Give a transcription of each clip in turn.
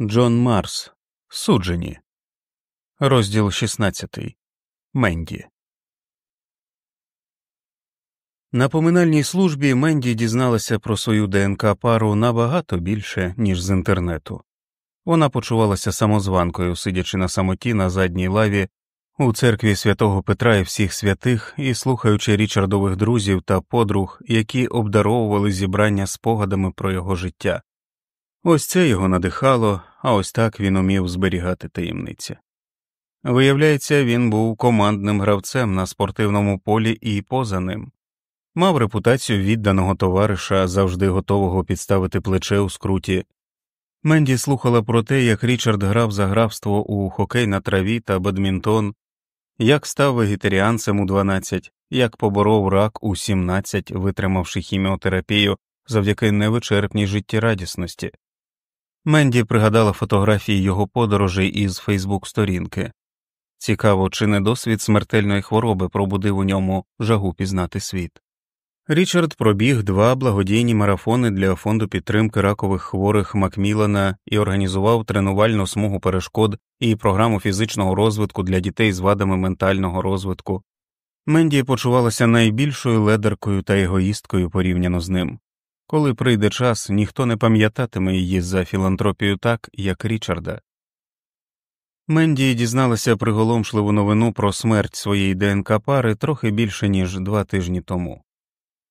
Джон Марс. Суджені. Розділ 16. Менді. На поминальній службі Менді дізналася про свою ДНК пару набагато більше, ніж з інтернету. Вона почувалася самозванкою, сидячи на самоті на задній лаві у церкві святого Петра і всіх святих і слухаючи Річардових друзів та подруг, які обдаровували зібрання спогадами про його життя. Ось це його надихало, а ось так він умів зберігати таємниці. Виявляється, він був командним гравцем на спортивному полі і поза ним, мав репутацію відданого товариша, завжди готового підставити плече у скруті. Менді слухала про те, як Річард грав за графство у хокей на траві та бадмінтон, як став вегетаріанцем у 12, як поборов рак у 17, витримавши хіміотерапію завдяки невичерпній життєрадісності. Менді пригадала фотографії його подорожей із Фейсбук сторінки. Цікаво, чи не досвід смертельної хвороби пробудив у ньому жагу пізнати світ. Річард пробіг два благодійні марафони для фонду підтримки ракових хворих Макмілана і організував тренувальну смугу перешкод і програму фізичного розвитку для дітей з вадами ментального розвитку. Менді почувалася найбільшою ледеркою та егоїсткою порівняно з ним. Коли прийде час, ніхто не пам'ятатиме її за філантропію так, як Річарда. Менді дізналася приголомшливу новину про смерть своєї ДНК пари трохи більше, ніж два тижні тому.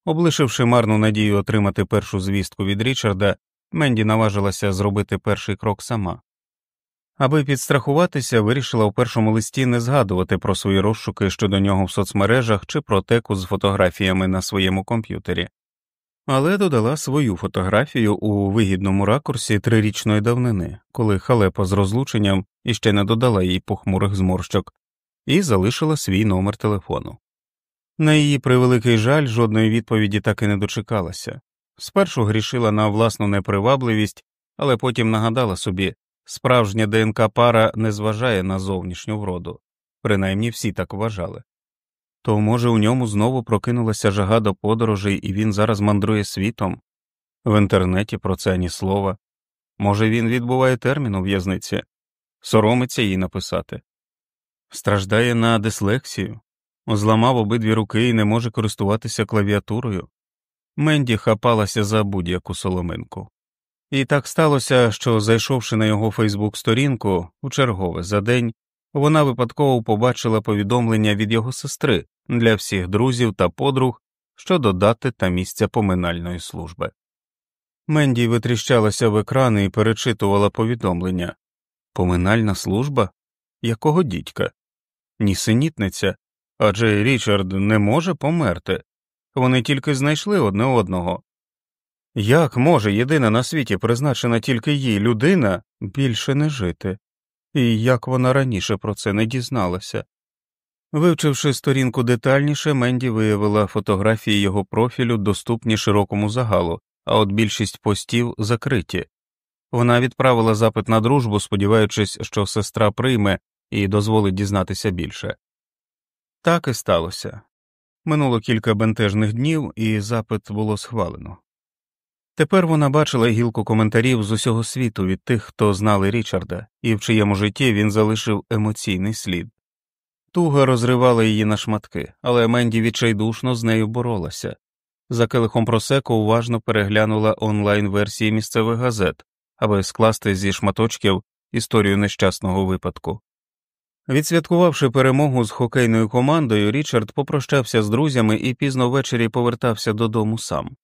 Облишивши марну надію отримати першу звістку від Річарда, Менді наважилася зробити перший крок сама. Аби підстрахуватися, вирішила у першому листі не згадувати про свої розшуки щодо нього в соцмережах чи про теку з фотографіями на своєму комп'ютері але додала свою фотографію у вигідному ракурсі трирічної давнини, коли халепа з розлученням іще не додала їй похмурих зморщок, і залишила свій номер телефону. На її превеликий жаль жодної відповіді так і не дочекалася. Спершу грішила на власну непривабливість, але потім нагадала собі справжня ДНК пара не зважає на зовнішню вроду, принаймні всі так вважали. То, може, у ньому знову прокинулася жага до подорожей, і він зараз мандрує світом, в інтернеті про це ані слова. Може, він відбуває термін у в'язниці, соромиться їй написати, страждає на дислексію, зламав обидві руки і не може користуватися клавіатурою. Менді хапалася за будь-яку соломинку. І так сталося, що, зайшовши на його Фейсбук сторінку у чергове за день, вона випадково побачила повідомлення від його сестри для всіх друзів та подруг щодо дати та місця поминальної служби. Менді витріщалася в екрани і перечитувала повідомлення Поминальна служба? Якого дідька? Нісенітниця, адже Річард не може померти. Вони тільки знайшли одне одного. Як може єдина на світі призначена тільки їй людина більше не жити? і як вона раніше про це не дізналася. Вивчивши сторінку детальніше, Менді виявила фотографії його профілю доступні широкому загалу, а от більшість постів закриті. Вона відправила запит на дружбу, сподіваючись, що сестра прийме і дозволить дізнатися більше. Так і сталося. Минуло кілька бентежних днів, і запит було схвалено. Тепер вона бачила гілку коментарів з усього світу від тих, хто знали Річарда, і в чиєму житті він залишив емоційний слід. Туга розривала її на шматки, але Менді відчайдушно з нею боролася. За келихом просеку уважно переглянула онлайн версії місцевих газет, аби скласти зі шматочків історію нещасного випадку. Відсвяткувавши перемогу з хокейною командою, Річард попрощався з друзями і пізно ввечері повертався додому сам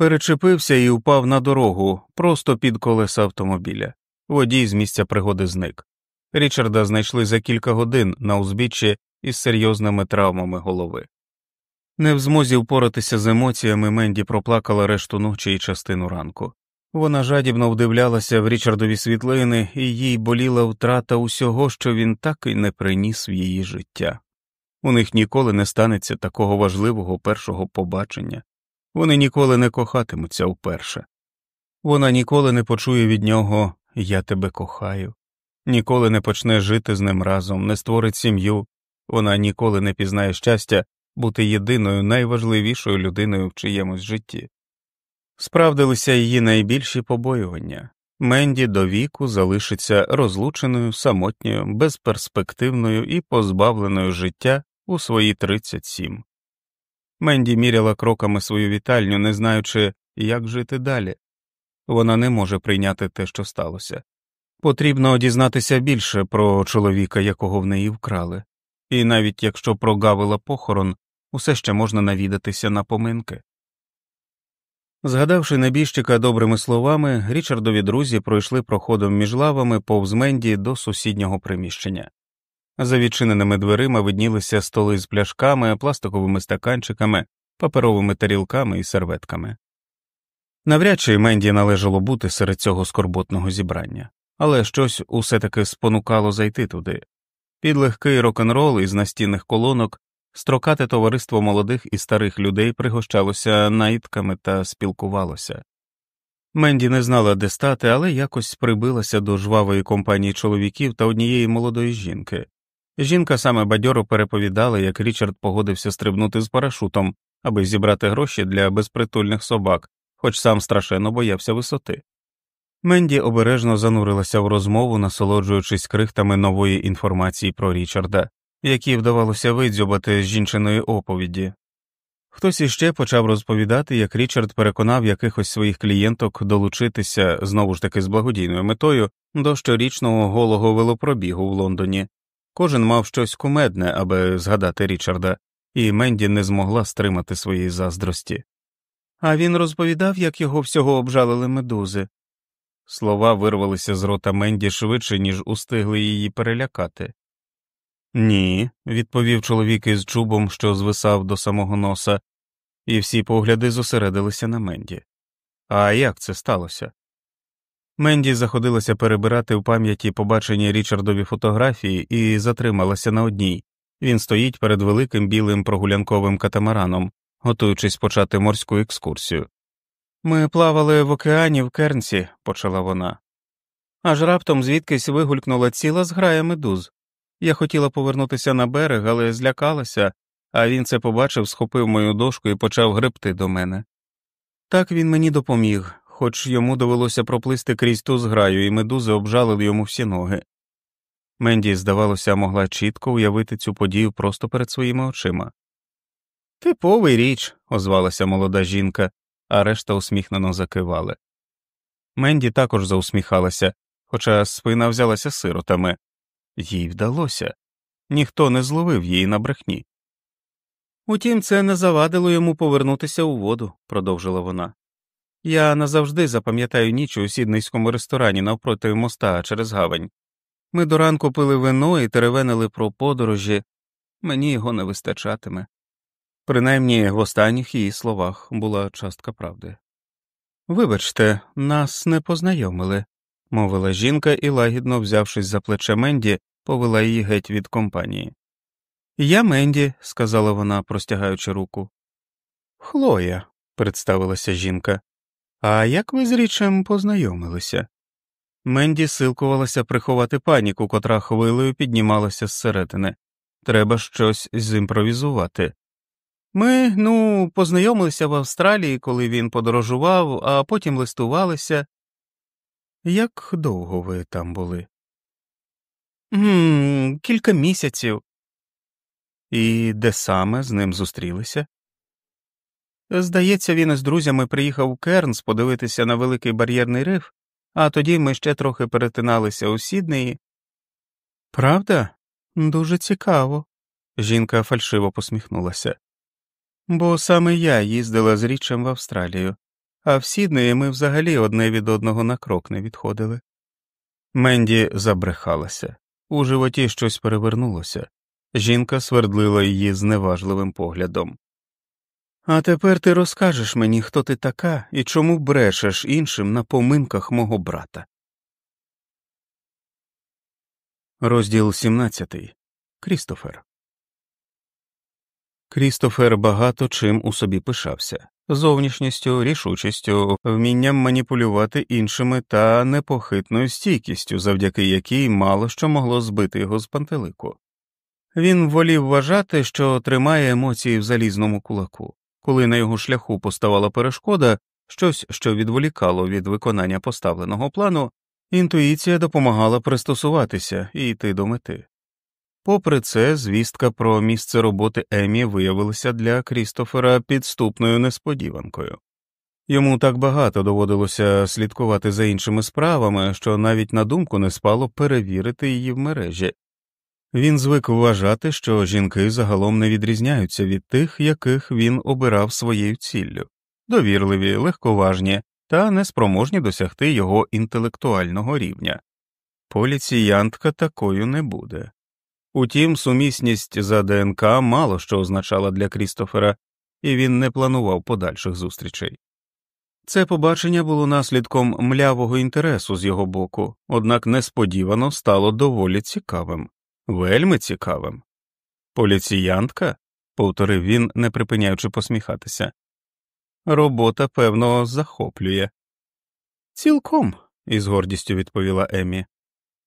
перечепився і впав на дорогу просто під колеса автомобіля. Водій з місця пригоди зник. Річарда знайшли за кілька годин на узбіччі із серйозними травмами голови. Не в змозі впоратися з емоціями Менді проплакала решту ночі і частину ранку. Вона жадібно вдивлялася в Річардові світлини, і їй боліла втрата усього, що він так і не приніс в її життя. У них ніколи не станеться такого важливого першого побачення. Вони ніколи не кохатимуться вперше. Вона ніколи не почує від нього Я тебе кохаю, ніколи не почне жити з ним разом, не створить сім'ю, вона ніколи не пізнає щастя бути єдиною найважливішою людиною в чиємусь житті. Справдилися її найбільші побоювання Менді до віку залишиться розлученою, самотньою, безперспективною і позбавленою життя у свої 37. Менді міряла кроками свою вітальню, не знаючи, як жити далі. Вона не може прийняти те, що сталося. Потрібно дізнатися більше про чоловіка, якого в неї вкрали, і навіть якщо прогавила похорон, усе ще можна навідатися на поминки. Згадавши небіжчика добрими словами, Річардові друзі пройшли проходом між лавами повз Менді до сусіднього приміщення. За відчиненими дверима виднілися столи з пляшками, пластиковими стаканчиками, паперовими тарілками і серветками. Навряд чи Менді належало бути серед цього скорботного зібрання, але щось усе таки спонукало зайти туди. Під легкий рок н рол із настінних колонок строкате товариство молодих і старих людей пригощалося наїдками та спілкувалося. Менді не знала, де стати, але якось прибилася до жвавої компанії чоловіків та однієї молодої жінки. Жінка саме бадьоро переповідала, як Річард погодився стрибнути з парашутом, аби зібрати гроші для безпритульних собак, хоч сам страшенно боявся висоти. Менді обережно занурилася в розмову, насолоджуючись крихтами нової інформації про Річарда, які вдавалося видзьобати з жінчиної оповіді. Хтось іще почав розповідати, як Річард переконав якихось своїх клієнток долучитися знову ж таки з благодійною метою до щорічного голого велопробігу в Лондоні. Кожен мав щось кумедне, аби згадати Річарда, і Менді не змогла стримати своєї заздрості. А він розповідав, як його всього обжалили медузи. Слова вирвалися з рота Менді швидше, ніж устигли її перелякати. Ні, відповів чоловік із чубом, що звисав до самого носа, і всі погляди зосередилися на Менді. А як це сталося? Менді заходилася перебирати в пам'яті побачені Річардові фотографії і затрималася на одній він стоїть перед великим білим прогулянковим катамараном, готуючись почати морську екскурсію. Ми плавали в океані в Кернсі, почала вона. Аж раптом звідкись вигулькнула ціла зграя медуз. Я хотіла повернутися на берег, але злякалася, а він це побачив, схопив мою дошку і почав гребти до мене. Так він мені допоміг, хоч йому довелося проплисти крізь ту зграю, і медузи обжалили йому всі ноги. Менді, здавалося, могла чітко уявити цю подію просто перед своїми очима. Типовий річ, озвалася молода жінка, а решта усміхнено закивали. Менді також заусміхалася, хоча спина взялася сиротами. Їй вдалося ніхто не зловив її на брехні. Утім, це не завадило йому повернутися у воду, продовжила вона. Я назавжди запам'ятаю ніч у сідницькому ресторані навпроти моста через гавань. Ми до ранку пили вино і теревенили про подорожі, мені його не вистачатиме. Принаймні в останніх її словах була частка правди. Вибачте, нас не познайомили, мовила жінка і, лагідно взявшись за плече Менді, повела її геть від компанії. Я Менді, сказала вона, простягаючи руку. Хлоя, представилася жінка. А як ви з річем познайомилися? Менді силкувалася приховати паніку, котра хвилею піднімалася зсередини. Треба щось зімпровізувати. Ми, ну, познайомилися в Австралії, коли він подорожував, а потім листувалися. Як довго ви там були? «Ммм, Кілька місяців. І де саме з ним зустрілися? Здається, він із друзями приїхав у Кернс подивитися на великий бар'єрний риф, а тоді ми ще трохи перетиналися у Сіднеї. Правда? Дуже цікаво. Жінка фальшиво посміхнулася. Бо саме я їздила з річем в Австралію, а в Сіднеї ми взагалі одне від одного на крок не відходили. Менді забрехалася. У животі щось перевернулося. Жінка свердлила її зневажливим поглядом. А тепер ти розкажеш мені, хто ти така і чому брешеш іншим на поминках мого брата. Розділ 17. Крістофер. Крістофер багато чим у собі пишався зовнішністю, рішучістю, вмінням маніпулювати іншими та непохитною стійкістю, завдяки якій мало що могло збити його з пантелику. Він волів вважати, що тримає емоції в залізному кулаку. Коли на його шляху поставала перешкода, щось, що відволікало від виконання поставленого плану, інтуїція допомагала пристосуватися і йти до мети. Попри це, звістка про місце роботи Емі виявилася для Крістофера підступною несподіванкою. Йому так багато доводилося слідкувати за іншими справами, що навіть на думку не спало перевірити її в мережі. Він звик вважати, що жінки загалом не відрізняються від тих, яких він обирав своєю ціллю довірливі, легковажні та неспроможні досягти його інтелектуального рівня. Поліціянтка такою не буде. Утім, сумісність за ДНК мало що означала для Крістофера, і він не планував подальших зустрічей. Це побачення було наслідком млявого інтересу з його боку, однак несподівано стало доволі цікавим, вельми цікавим. Поліціянтка? повторив він, не припиняючи посміхатися. Робота, певно, захоплює. Цілком, із гордістю відповіла Емі.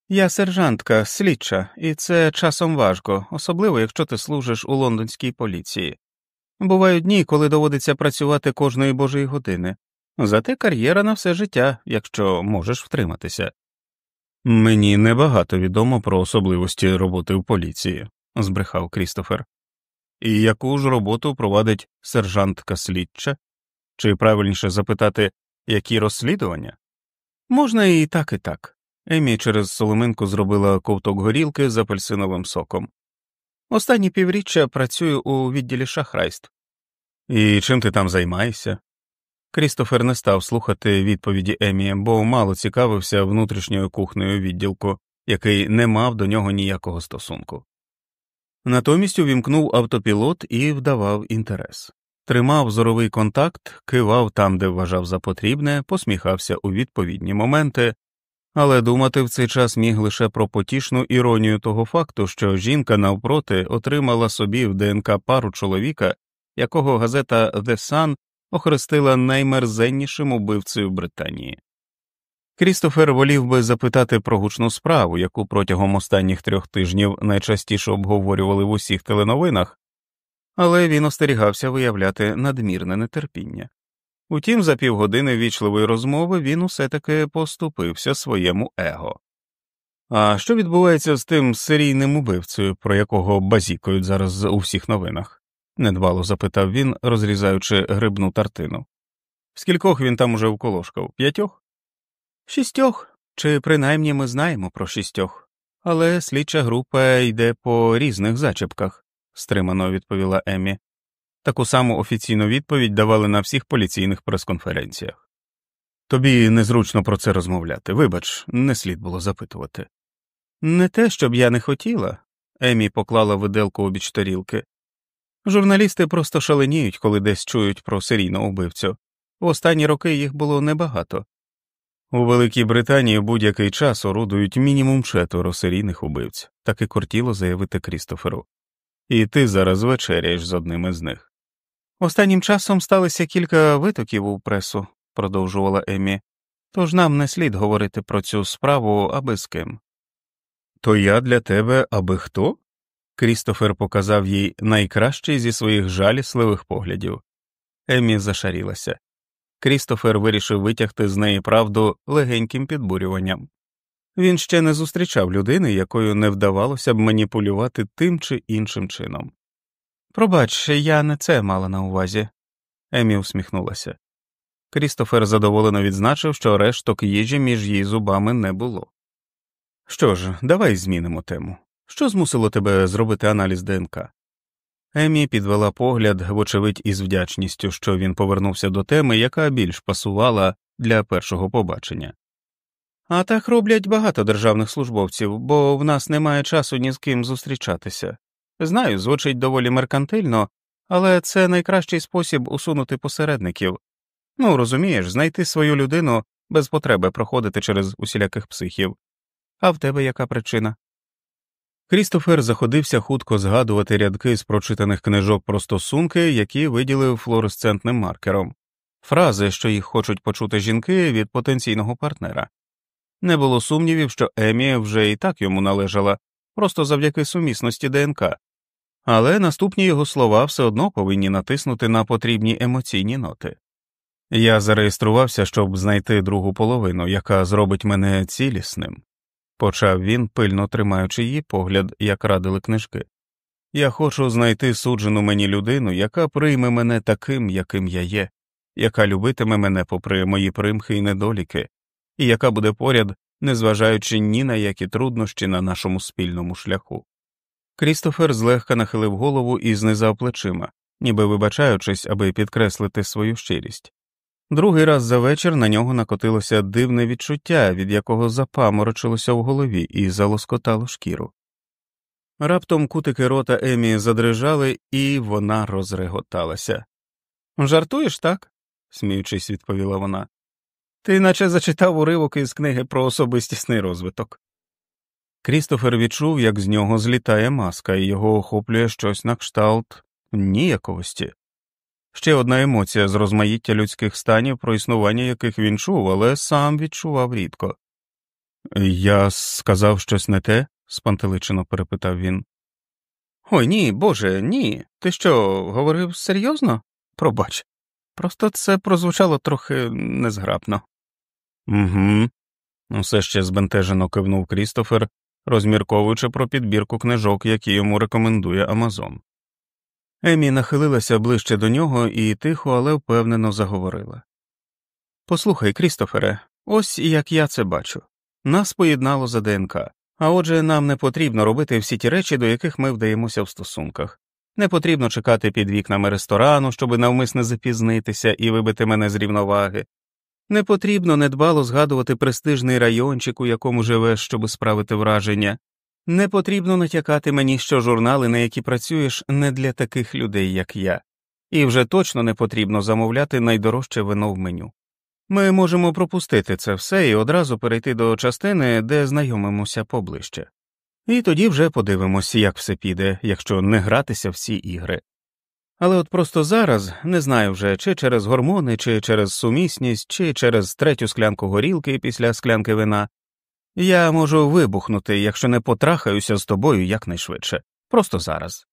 Я сержантка, слідча, і це часом важко, особливо якщо ти служиш у лондонській поліції. Бувають дні, коли доводиться працювати кожної божої години, зате кар'єра на все життя, якщо можеш втриматися. Мені небагато відомо про особливості роботи в поліції, збрехав Крістофер. І яку ж роботу провадить сержантка слідча? Чи правильніше запитати, які розслідування? Можна і так, і так. Емі через соломинку зробила ковток горілки з апельсиновим соком. Останні півріччя працюю у відділі шахрайств. І чим ти там займаєшся? Крістофер не став слухати відповіді Емі, бо мало цікавився внутрішньою кухнею відділку, який не мав до нього ніякого стосунку. Натомість увімкнув автопілот і вдавав інтерес, тримав зоровий контакт, кивав там, де вважав за потрібне, посміхався у відповідні моменти, але думати в цей час міг лише про потішну іронію того факту, що жінка навпроти отримала собі в ДНК пару чоловіка, якого газета The Sun охрестила наймерзеннішим убивцею Британії. Крістофер волів би запитати про гучну справу, яку протягом останніх трьох тижнів найчастіше обговорювали в усіх теленовинах, але він остерігався виявляти надмірне нетерпіння. Утім, за півгодини вічливої розмови він усе таки поступився своєму его. А що відбувається з тим серійним убивцею, про якого базікають зараз у всіх новинах? недбало запитав він, розрізаючи грибну тартину. Скількох він там уже вколошкав? П'ятьох? Шістьох. Чи принаймні ми знаємо про шістьох, але слідча група йде по різних зачепках, стримано відповіла Емі. Таку саму офіційну відповідь давали на всіх поліційних прес-конференціях. Тобі незручно про це розмовляти, вибач, не слід було запитувати. Не те, щоб я не хотіла, Емі поклала виделку обіч тарілки. Журналісти просто шаленіють, коли десь чують про серійного убивцю. В останні роки їх було небагато. У Великій Британії будь-який час орудують мінімум четверо серійних убивць, так і кортіло заявити Крістоферу. І ти зараз вечеряєш з одним із них. Останнім часом сталося кілька витоків у пресу, продовжувала Емі, тож нам не слід говорити про цю справу аби з ким. То я для тебе аби хто? Крістофер показав їй найкращий зі своїх жалісливих поглядів. Емі зашарілася. Крістофер вирішив витягти з неї правду легеньким підбурюванням. Він ще не зустрічав людини, якою не вдавалося б маніпулювати тим чи іншим чином. Пробач, я не це мала на увазі. Емі усміхнулася. Крістофер задоволено відзначив, що решток їжі між її зубами не було. Що ж, давай змінимо тему. Що змусило тебе зробити аналіз ДНК? Емі підвела погляд, вочевидь, із вдячністю, що він повернувся до теми, яка більш пасувала для першого побачення. А так роблять багато державних службовців, бо в нас немає часу ні з ким зустрічатися. Знаю, звучить доволі меркантильно, але це найкращий спосіб усунути посередників. Ну, розумієш, знайти свою людину без потреби проходити через усіляких психів. А в тебе яка причина? Крістофер заходився хутко згадувати рядки з прочитаних книжок про стосунки, які виділив флуоресцентним маркером, фрази, що їх хочуть почути жінки від потенційного партнера. Не було сумнівів, що Емі вже і так йому належала, просто завдяки сумісності ДНК, але наступні його слова все одно повинні натиснути на потрібні емоційні ноти. Я зареєструвався, щоб знайти другу половину, яка зробить мене цілісним, почав він, пильно тримаючи її погляд, як радили книжки. Я хочу знайти суджену мені людину, яка прийме мене таким, яким я є, яка любитиме мене попри мої примхи і недоліки, і яка буде поряд, незважаючи ні на які труднощі на нашому спільному шляху. Крістофер злегка нахилив голову і знизав плечима, ніби вибачаючись, аби підкреслити свою щирість. Другий раз за вечір на нього накотилося дивне відчуття, від якого запаморочилося в голові і залоскотало шкіру. Раптом кутики рота Емі задрижали, і вона розреготалася. Жартуєш, так? сміючись, відповіла вона. Ти наче зачитав уривок із книги про особистісний розвиток. Крістофер відчув, як з нього злітає маска, і його охоплює щось на кшталт ніяковості. Ще одна емоція з розмаїття людських станів, про існування яких він чув, але сам відчував рідко. Я сказав щось не те? спантеличено перепитав він. Ой ні, Боже, ні. Ти що, говорив серйозно? Пробач. Просто це прозвучало трохи незграбно. Угу. Усе ще збентежено кивнув Крістофер, розмірковуючи про підбірку книжок, які йому рекомендує Амазон. Емі нахилилася ближче до нього і тихо, але впевнено заговорила. Послухай, Крістофере, ось як я це бачу. Нас поєднало за ДНК, а отже, нам не потрібно робити всі ті речі, до яких ми вдаємося в стосунках. Не потрібно чекати під вікнами ресторану, щоб навмисне запізнитися і вибити мене з рівноваги. Не потрібно недбало згадувати престижний райончик, у якому живеш, щоб справити враження. Не потрібно натякати мені, що журнали, на які працюєш, не для таких людей, як я, і вже точно не потрібно замовляти найдорожче вино в меню. Ми можемо пропустити це все і одразу перейти до частини, де знайомимося поближче. І тоді вже подивимося, як все піде, якщо не гратися всі ігри. Але от просто зараз не знаю вже, чи через гормони, чи через сумісність, чи через третю склянку горілки після склянки вина. Я можу вибухнути, якщо не потрахаюся з тобою якнайшвидше, просто зараз.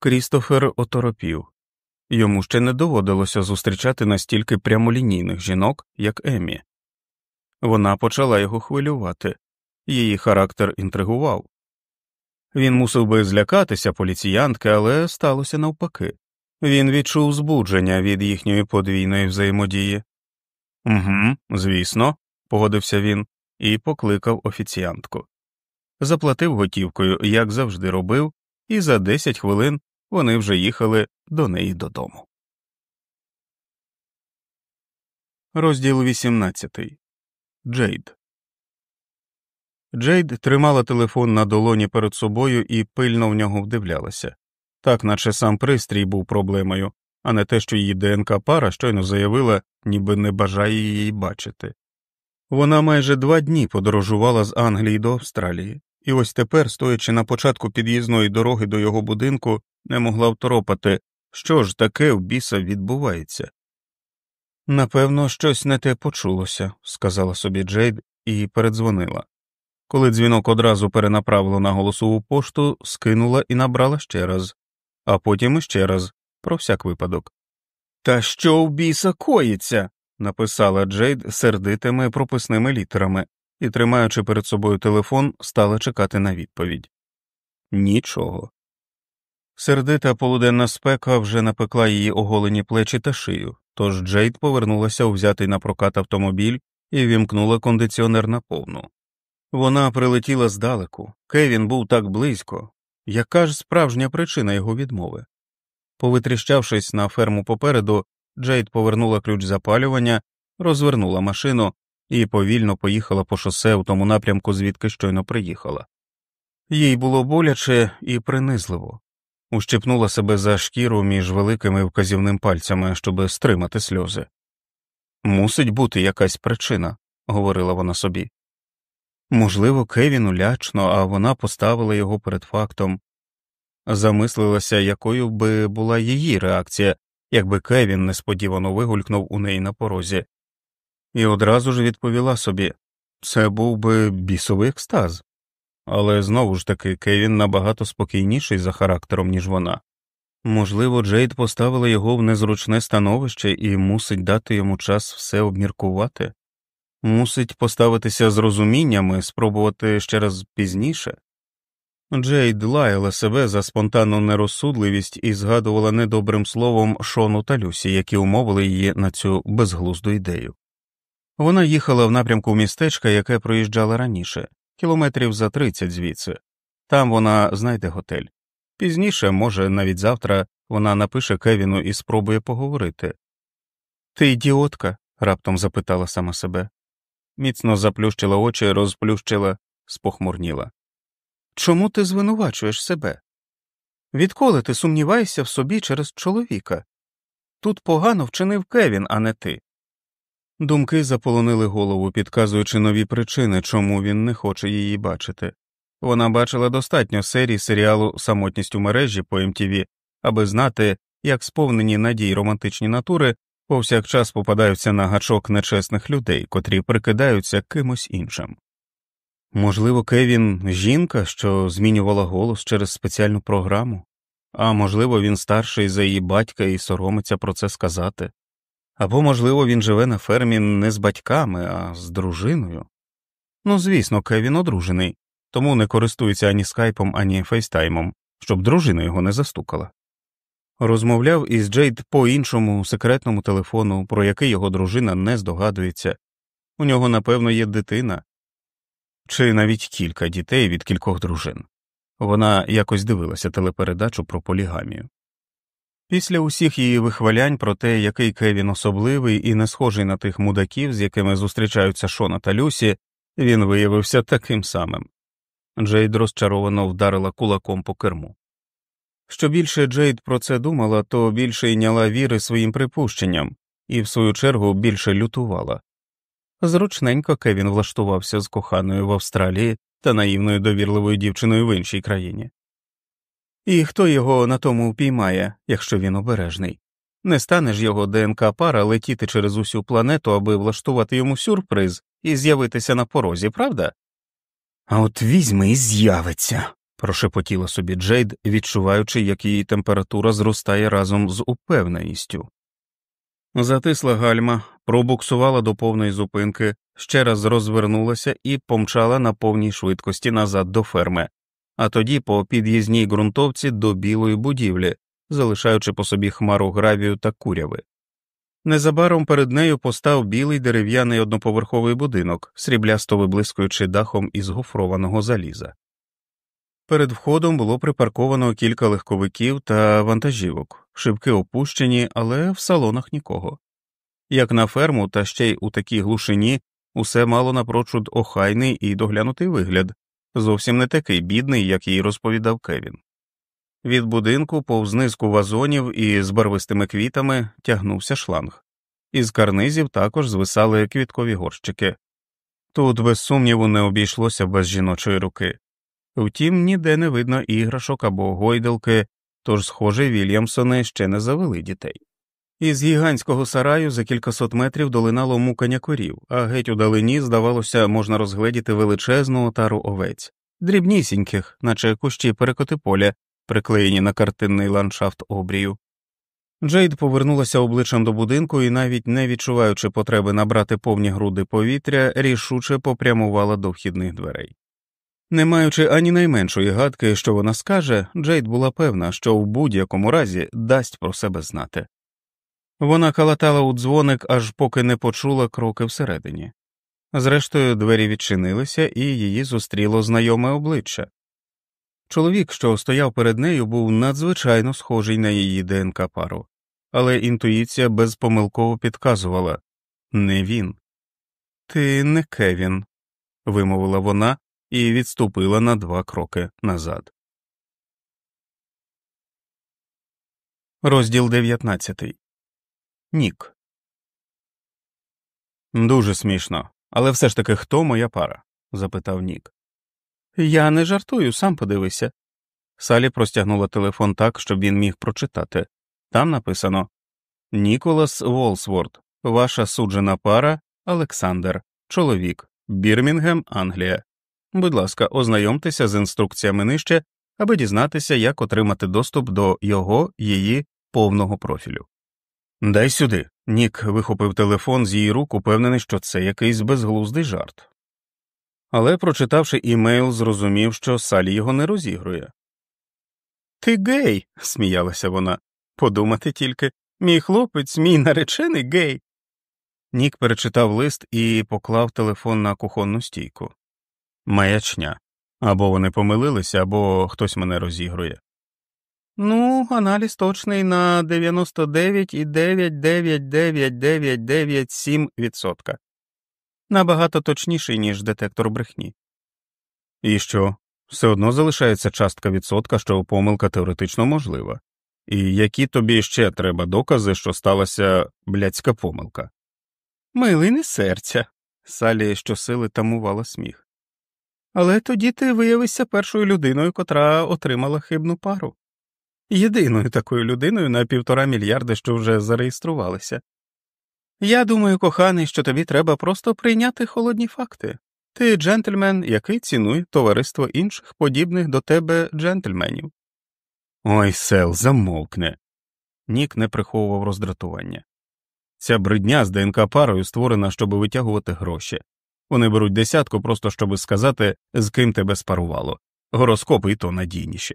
Крістофер оторопів йому ще не доводилося зустрічати настільки прямолінійних жінок, як Емі. Вона почала його хвилювати, її характер інтригував. Він мусив би злякатися поліціянтки, але сталося навпаки він відчув збудження від їхньої подвійної взаємодії. Угу, звісно, погодився він і покликав офіціантку. Заплатив готівкою, як завжди робив, і за 10 хвилин вони вже їхали до неї додому. Розділ 18. Джейд Джейд тримала телефон на долоні перед собою і пильно в нього вдивлялася, так наче сам пристрій був проблемою, а не те, що її ДНК пара щойно заявила, ніби не бажає її бачити. Вона майже два дні подорожувала з Англії до Австралії, і ось тепер, стоячи на початку під'їзної дороги до його будинку, не могла второпати, що ж таке в біса відбувається. Напевно, щось не те почулося, сказала собі Джейд і передзвонила. Коли дзвінок одразу перенаправило на голосову пошту, скинула і набрала ще раз, а потім іще раз, про всяк випадок. Та що в біса коїться? написала Джейд сердитими прописними літерами і, тримаючи перед собою телефон, стала чекати на відповідь. Нічого. Сердита полуденна спека вже напекла її оголені плечі та шию, тож Джейд повернулася у взятий на прокат автомобіль і вімкнула кондиціонер на повну. Вона прилетіла здалеку, Кевін був так близько. Яка ж справжня причина його відмови? Повитріщавшись на ферму попереду, Джейд повернула ключ запалювання, розвернула машину і повільно поїхала по шосе у тому напрямку, звідки щойно приїхала. Їй було боляче і принизливо, ущипнула себе за шкіру між великими вказівним пальцями, щоб стримати сльози. Мусить бути якась причина, говорила вона собі. Можливо, Кевіну лячно, а вона поставила його перед фактом. Замислилася, якою би була її реакція, якби Кевін несподівано вигулькнув у неї на порозі, і одразу ж відповіла собі це був би бісовий екстаз, але знову ж таки Кевін набагато спокійніший за характером, ніж вона. Можливо, Джейд поставила його в незручне становище і мусить дати йому час все обміркувати, мусить поставитися з розумінням і спробувати ще раз пізніше. Джейд лаяла себе за спонтанну нерозсудливість і згадувала недобрим словом Шону та Люсі, які умовили її на цю безглузду ідею. Вона їхала в напрямку містечка, яке проїжджала раніше, кілометрів за 30 звідси. Там вона знайде готель. Пізніше, може, навіть завтра вона напише Кевіну і спробує поговорити. Ти ідіотка? раптом запитала сама себе. Міцно заплющила очі, розплющила, спохмурніла. Чому ти звинувачуєш себе? Відколи ти сумніваєшся в собі через чоловіка? Тут погано вчинив Кевін, а не ти. Думки заполонили голову, підказуючи нові причини, чому він не хоче її бачити. Вона бачила достатньо серій серіалу Самотність у мережі по МТВ, аби знати, як сповнені надій романтичні натури повсякчас попадаються на гачок нечесних людей, котрі прикидаються кимось іншим. Можливо, Кевін жінка, що змінювала голос через спеціальну програму, а можливо, він старший за її батька і соромиться про це сказати, або, можливо, він живе на фермі не з батьками, а з дружиною. Ну, звісно, Кевін одружений, тому не користується ані скайпом, ані фейстаймом, щоб дружина його не застукала. Розмовляв із Джейд по іншому секретному телефону, про який його дружина не здогадується, у нього, напевно, є дитина чи навіть кілька дітей від кількох дружин. Вона якось дивилася телепередачу про полігамію. Після усіх її вихвалянь про те, який Кевін особливий і не схожий на тих мудаків, з якими зустрічаються Шона та Люсі, він виявився таким самим. Джейд розчаровано вдарила кулаком по керму. Що більше Джейд про це думала, то більше йняла віри своїм припущенням і, в свою чергу, більше лютувала. Зручненько Кевін влаштувався з коханою в Австралії та наївною довірливою дівчиною в іншій країні. І хто його на тому упіймає, якщо він обережний? Не стане ж його ДНК пара летіти через усю планету, аби влаштувати йому сюрприз і з'явитися на порозі, правда? А от візьми і з'явиться, прошепотіла собі Джейд, відчуваючи, як її температура зростає разом з упевненістю. Затисла гальма, пробуксувала до повної зупинки, ще раз розвернулася і помчала на повній швидкості назад до ферми, а тоді по під'їзній ґрунтовці до білої будівлі, залишаючи по собі хмару гравію та куряви. Незабаром перед нею постав білий дерев'яний одноповерховий будинок, сріблясто виблискуючи дахом із гофрованого заліза. Перед входом було припарковано кілька легковиків та вантажівок, шибки опущені, але в салонах нікого. Як на ферму, та ще й у такій глушині, усе мало напрочуд охайний і доглянутий вигляд, зовсім не такий бідний, як їй розповідав Кевін. Від будинку повз низку вазонів і з барвистими квітами тягнувся шланг, із карнизів також звисали квіткові горщики. Тут, без сумніву, не обійшлося без жіночої руки. Втім, ніде не видно іграшок або гойдалки, тож, схоже, Вільямсони ще не завели дітей. Із гігантського сараю за кількасот метрів долинало мукання корів, а геть у далині, здавалося, можна розгледіти величезну отару овець, дрібнісіньких, наче кущі перекоти поля, приклеєні на картинний ландшафт обрію. Джейд повернулася обличчям до будинку і, навіть не відчуваючи потреби набрати повні груди повітря, рішуче попрямувала до вхідних дверей. Не маючи ані найменшої гадки, що вона скаже, Джейд була певна, що в будь-якому разі дасть про себе знати. Вона калатала у дзвоник, аж поки не почула кроки всередині. Зрештою, двері відчинилися, і її зустріло знайоме обличчя. Чоловік, що стояв перед нею, був надзвичайно схожий на її ДНК пару, але інтуїція безпомилково підказувала не він. Ти не Кевін, вимовила вона і відступила на два кроки назад. Розділ 19 Нік. Дуже смішно. Але все ж таки хто моя пара? запитав Нік. Я не жартую, сам подивися. Салі простягнула телефон так, щоб він міг прочитати. Там написано Ніколас Волсворд, ваша суджена пара Олександр, чоловік, Бірмінгем, Англія. Будь ласка, ознайомтеся з інструкціями нижче, аби дізнатися, як отримати доступ до його її повного профілю. Дай сюди. Нік вихопив телефон з її рук, упевнений, що це якийсь безглуздий жарт. Але, прочитавши імейл, зрозумів, що Салі його не розігрує. Ти гей, сміялася вона. Подумати тільки мій хлопець, мій наречений гей. Нік перечитав лист і поклав телефон на кухонну стійку. Маячня. Або вони помилилися, або хтось мене розігрує. Ну, аналіз точний на 99,9999997%. Набагато точніший, ніж детектор брехні. І що? Все одно залишається частка відсотка, що помилка теоретично можлива. І які тобі ще треба докази, що сталася блядська помилка? Милий не серця. Салі щосили тамувала сміх. Але тоді ти виявився першою людиною, котра отримала хибну пару єдиною такою людиною на півтора мільярда, що вже зареєструвалися. Я думаю, коханий, що тобі треба просто прийняти холодні факти. Ти джентльмен, який цінує товариство інших подібних до тебе джентльменів. Ой, сел, замовкне. Нік не приховував роздратування. Ця бридня з ДНК парою створена, щоб витягувати гроші. Вони беруть десятку, просто щоб сказати, з ким тебе спарувало. Гороскопи і то надійніші.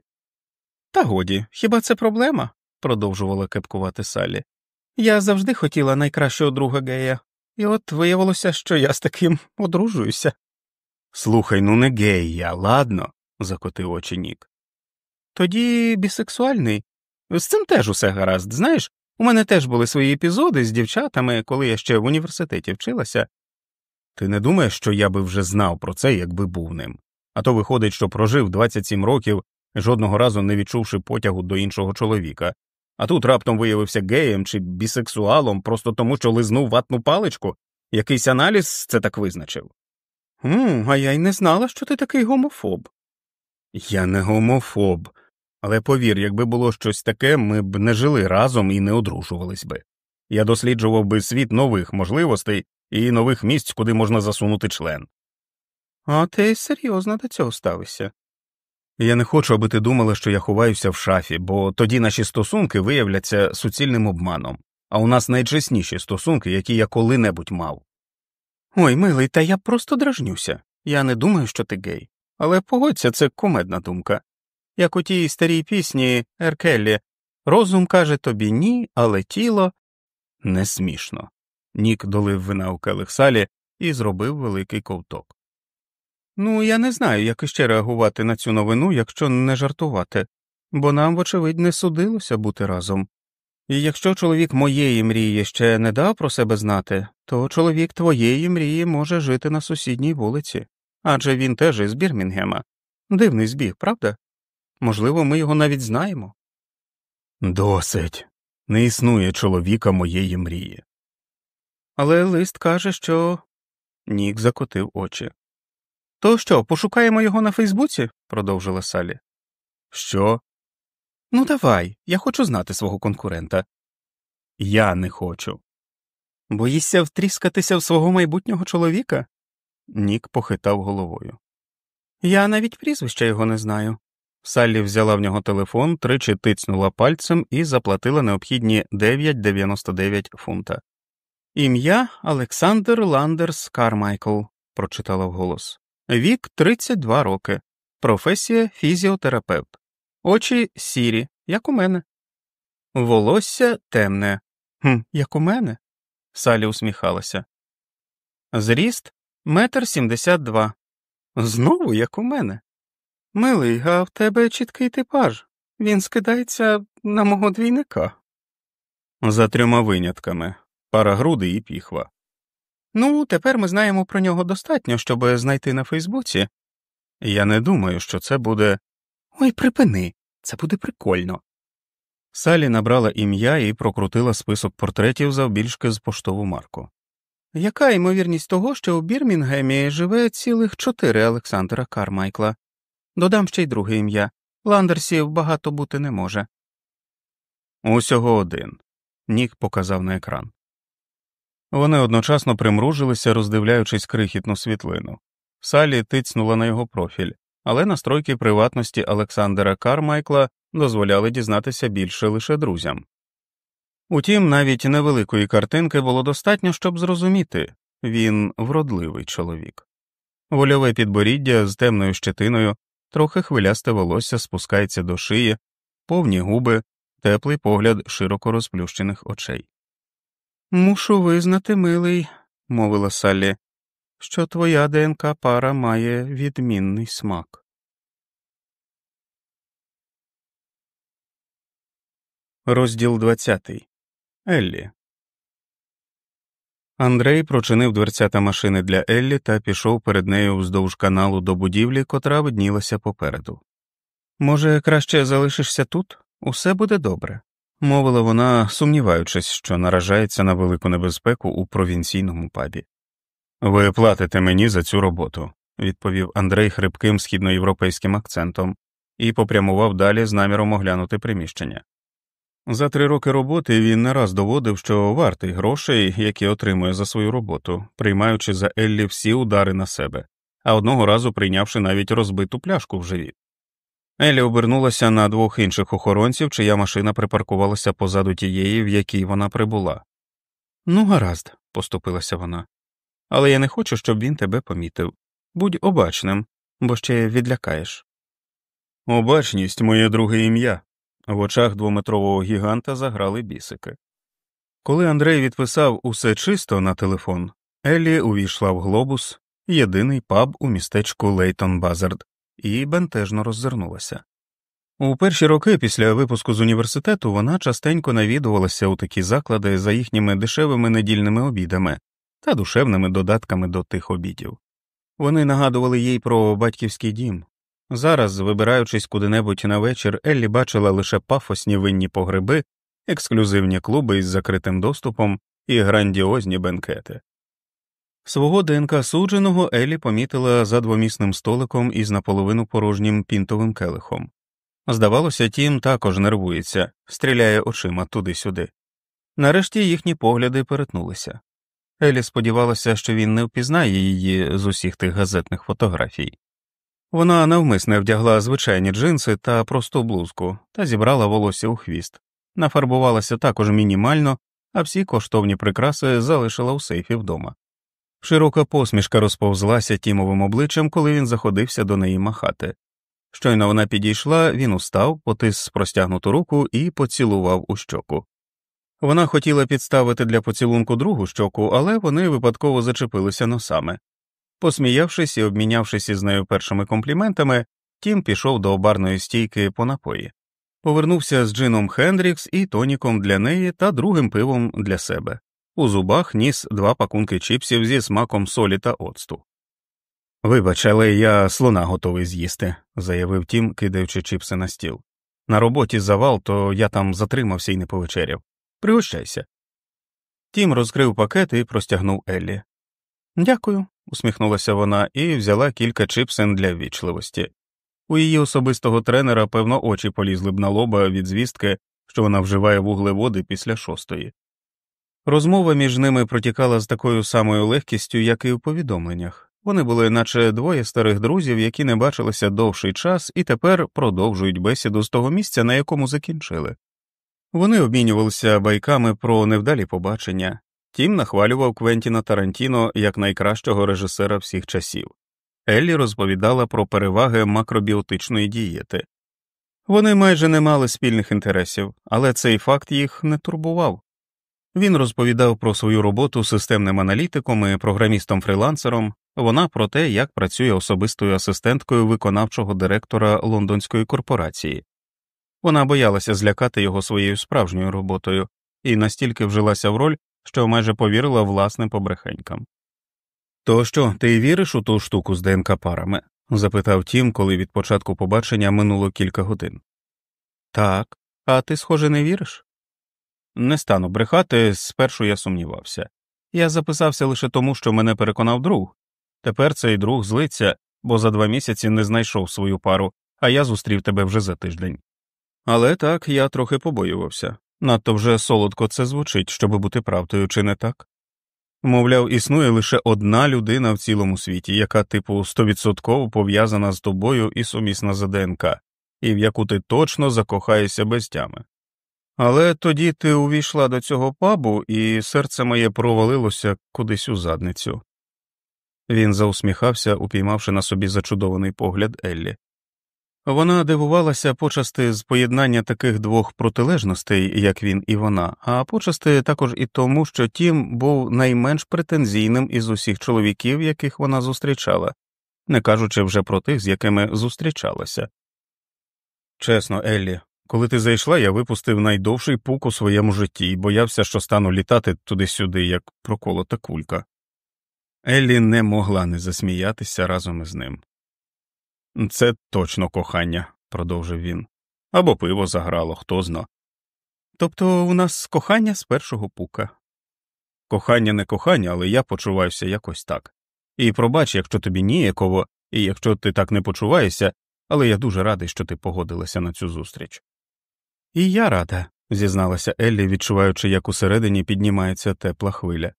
Та годі, хіба це проблема? продовжувала кепкувати Салі. Я завжди хотіла найкращого друга гея, і от виявилося, що я з таким одружуюся. Слухай, ну не гей я, ладно, закотив очі Нік. Тоді бісексуальний. З цим теж усе гаразд, знаєш, у мене теж були свої епізоди з дівчатами, коли я ще в університеті вчилася. Ти не думаєш, що я би вже знав про це, якби був ним, а то виходить, що прожив 27 років жодного разу не відчувши потягу до іншого чоловіка, а тут раптом виявився геєм чи бісексуалом просто тому, що лизнув ватну паличку, якийсь аналіз це так визначив. «Хм, А я й не знала, що ти такий гомофоб. Я не гомофоб, але повір, якби було щось таке, ми б не жили разом і не одружувались би. Я досліджував би світ нових можливостей і нових місць, куди можна засунути член. А ти серйозно до цього ставишся. Я не хочу, аби ти думала, що я ховаюся в шафі, бо тоді наші стосунки виявляться суцільним обманом, а у нас найчесніші стосунки, які я коли-небудь мав. Ой, милий, та я просто дражнюся. Я не думаю, що ти гей. Але погодься, це кумедна думка. Як у тій старій пісні Еркеллі розум каже тобі ні, але тіло не смішно. Нік долив вина у келих салі і зробив великий ковток. Ну, я не знаю, як іще реагувати на цю новину, якщо не жартувати, бо нам, вочевидь, не судилося бути разом. І якщо чоловік моєї мрії ще не дав про себе знати, то чоловік твоєї мрії може жити на сусідній вулиці, адже він теж із Бірмінгема. Дивний збіг, правда? Можливо, ми його навіть знаємо. Досить. Не існує чоловіка моєї мрії. Але лист каже, що. Нік закотив очі. То що, пошукаємо його на Фейсбуці? продовжила Салі. Що? Ну, давай, я хочу знати свого конкурента. Я не хочу. Боїшся втріскатися в свого майбутнього чоловіка? Нік похитав головою. Я навіть прізвища його не знаю. Саллі взяла в нього телефон, тричі тицнула пальцем і заплатила необхідні 9,99 фунта. Ім'я Олександр Ландерс Кармайкл, прочитала вголос. Вік 32 роки, професія фізіотерапевт, очі сірі, як у мене. Волосся темне, «Хм, як у мене. Салі усміхалася. Зріст метр сімдесят два. Знову як у мене. Милий, а в тебе чіткий типаж. Він скидається на мого двійника. За трьома винятками пара груди і піхва. Ну, тепер ми знаємо про нього достатньо, щоб знайти на Фейсбуці. Я не думаю, що це буде. Ой, припини, це буде прикольно. Салі набрала ім'я і прокрутила список портретів завбільшки з поштову марку. Яка ймовірність того, що у Бірмінгемі живе цілих чотири Олександра Кармайкла? Додам ще й друге ім'я Ландерсів багато бути не може. Усього один. Нік показав на екран. Вони одночасно примружилися, роздивляючись крихітну світлину. Салі тицнула на його профіль, але настройки приватності Олександра Кармайкла дозволяли дізнатися більше лише друзям. Утім, навіть невеликої картинки було достатньо, щоб зрозуміти він вродливий чоловік. Вольове підборіддя з темною щетиною, трохи хвилясте волосся спускається до шиї, повні губи, теплий погляд широко розплющених очей. Мушу визнати, милий, мовила Саллі, що твоя ДНК пара має відмінний смак. Розділ двадцятий. Еллі. Андрей прочинив дверцята машини для Еллі та пішов перед нею вздовж каналу до будівлі, котра виднілася попереду. Може, краще залишишся тут? Усе буде добре, мовила вона, сумніваючись, що наражається на велику небезпеку у провінційному пабі. Ви платите мені за цю роботу, відповів Андрей хрипким східноєвропейським акцентом і попрямував далі з наміром оглянути приміщення. За три роки роботи він не раз доводив, що вартий грошей, які отримує за свою роботу, приймаючи за Еллі всі удари на себе, а одного разу прийнявши навіть розбиту пляшку в живіт. Еллі обернулася на двох інших охоронців, чия машина припаркувалася позаду тієї, в якій вона прибула. Ну, гаразд, поступилася вона, але я не хочу, щоб він тебе помітив. Будь обачним, бо ще відлякаєш. Обачність моє друге ім'я. В очах двометрового гіганта заграли бісики. Коли Андрей відписав усе чисто на телефон, Еллі увійшла в глобус, єдиний паб у містечку Лейтон Базард, і бентежно роззирнулася. У перші роки після випуску з університету вона частенько навідувалася у такі заклади за їхніми дешевими недільними обідами та душевними додатками до тих обідів. Вони нагадували їй про батьківський дім, Зараз, вибираючись куди-небудь на вечір, Еллі бачила лише пафосні винні погреби, ексклюзивні клуби із закритим доступом і грандіозні бенкети. Свого ДНК судженого Еллі помітила за двомісним столиком із наполовину порожнім пінтовим келихом. Здавалося, тім також нервується, стріляє очима туди-сюди. Нарешті їхні погляди перетнулися. Елі сподівалася, що він не впізнає її з усіх тих газетних фотографій. Вона навмисне вдягла звичайні джинси та просту блузку та зібрала волосся у хвіст, нафарбувалася також мінімально, а всі коштовні прикраси залишила у сейфі вдома. Широка посмішка розповзлася тімовим обличчям, коли він заходився до неї махати. Щойно вона підійшла, він устав, потис простягнуту руку і поцілував у щоку. Вона хотіла підставити для поцілунку другу щоку, але вони випадково зачепилися носами. Посміявшись і обмінявшись із нею першими компліментами, Тім пішов до барної стійки по напої, повернувся з джином Хендрікс і тоніком для неї та другим пивом для себе. У зубах ніс два пакунки чіпсів зі смаком солі та оцту. Вибач, але я слона готовий з'їсти, заявив Тім, кидаючи чіпси на стіл. На роботі завал, то я там затримався і не повечеряв. Пригощайся. Тім розкрив пакет і простягнув Еллі. Дякую, усміхнулася вона і взяла кілька чипсин для ввічливості. У її особистого тренера, певно, очі полізли б на лоба від звістки, що вона вживає вуглеводи після шостої. Розмова між ними протікала з такою самою легкістю, як і у повідомленнях. Вони були, наче двоє старих друзів, які не бачилися довший час і тепер продовжують бесіду з того місця, на якому закінчили. Вони обмінювалися байками про невдалі побачення, Тім нахвалював Квентіна Тарантіно як найкращого режисера всіх часів. Еллі розповідала про переваги макробіотичної дієти. Вони майже не мали спільних інтересів, але цей факт їх не турбував. Він розповідав про свою роботу системним аналітиком і програмістом фрілансером, вона про те, як працює особистою асистенткою виконавчого директора лондонської корпорації. Вона боялася злякати його своєю справжньою роботою і настільки вжилася в роль, що майже повірила власним побрехенькам. То що, ти віриш у ту штуку з ДНК парами? запитав Тім, коли від початку побачення минуло кілька годин. Так, а ти, схоже, не віриш? Не стану брехати, спершу я сумнівався. Я записався лише тому, що мене переконав друг. Тепер цей друг злиться, бо за два місяці не знайшов свою пару, а я зустрів тебе вже за тиждень. Але так я трохи побоювався. Надто вже солодко це звучить, щоб бути правдою, чи не так? Мовляв, існує лише одна людина в цілому світі, яка, типу, стовідсотково пов'язана з тобою і сумісна за ДНК, і в яку ти точно закохаєшся без тями. Але тоді ти увійшла до цього пабу, і серце моє провалилося кудись у задницю. Він заусміхався, упіймавши на собі зачудований погляд Еллі. Вона дивувалася почасти з поєднання таких двох протилежностей, як він і вона, а почасти також і тому, що Тім був найменш претензійним із усіх чоловіків, яких вона зустрічала, не кажучи вже про тих, з якими зустрічалася. Чесно, Еллі, коли ти зайшла, я випустив найдовший пук у своєму житті і боявся, що стану літати туди-сюди, як проколота кулька. Еллі не могла не засміятися разом із ним. Це точно кохання, продовжив він. Або пиво заграло, хто зна. Тобто у нас кохання з першого пука. Кохання не кохання, але я почуваюся якось так. І пробач, якщо тобі ніяково, і якщо ти так не почуваєшся, але я дуже радий, що ти погодилася на цю зустріч. І я рада, зізналася Еллі, відчуваючи, як усередині піднімається тепла хвиля.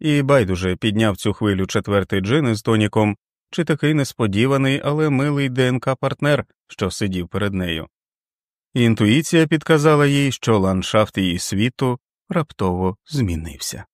І байдуже підняв цю хвилю четвертий джин із тоніком, чи такий несподіваний, але милий ДНК партнер, що сидів перед нею. Інтуїція підказала їй, що ландшафт її світу раптово змінився.